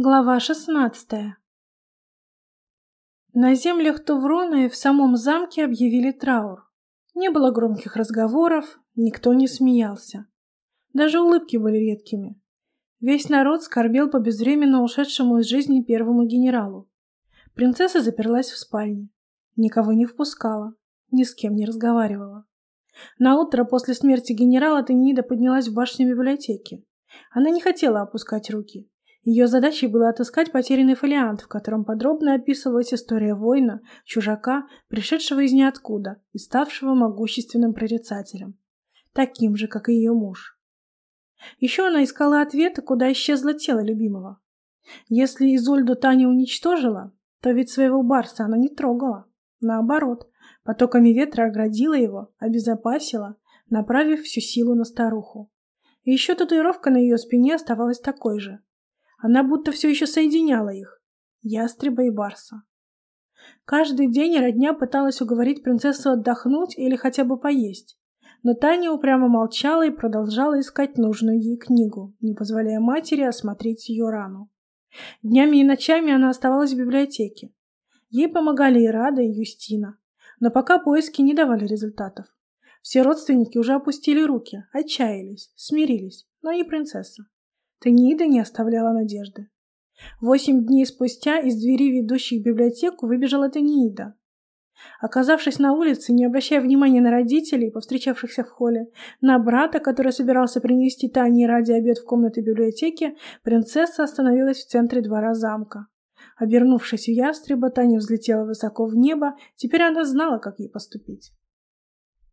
Глава 16 На землях Туврона и в самом замке объявили траур. Не было громких разговоров, никто не смеялся. Даже улыбки были редкими. Весь народ скорбел по безвременно ушедшему из жизни первому генералу. Принцесса заперлась в спальне. Никого не впускала, ни с кем не разговаривала. На утро после смерти генерала Тенида поднялась в башню библиотеки. Она не хотела опускать руки. Ее задачей было отыскать потерянный фолиант, в котором подробно описывалась история воина, чужака, пришедшего из ниоткуда и ставшего могущественным прорицателем, таким же, как и ее муж. Еще она искала ответы, куда исчезло тело любимого. Если Изольду Таня уничтожила, то ведь своего барса она не трогала. Наоборот, потоками ветра оградила его, обезопасила, направив всю силу на старуху. И еще татуировка на ее спине оставалась такой же, она будто все еще соединяла их. Ястреба и Барса. Каждый день родня пыталась уговорить принцессу отдохнуть или хотя бы поесть. Но Таня упрямо молчала и продолжала искать нужную ей книгу, не позволяя матери осмотреть ее рану. Днями и ночами она оставалась в библиотеке. Ей помогали и Рада, и Юстина. Но пока поиски не давали результатов. Все родственники уже опустили руки, отчаялись, смирились, но не принцесса. Танида не оставляла надежды. Восемь дней спустя из двери, ведущей в библиотеку, выбежала Танида. Оказавшись на улице, не обращая внимания на родителей, повстречавшихся в холле, на брата, который собирался принести Тане ради обед в комнаты библиотеки, принцесса остановилась в центре двора замка. Обернувшись в ястреба, Таня взлетела высоко в небо, теперь она знала, как ей поступить.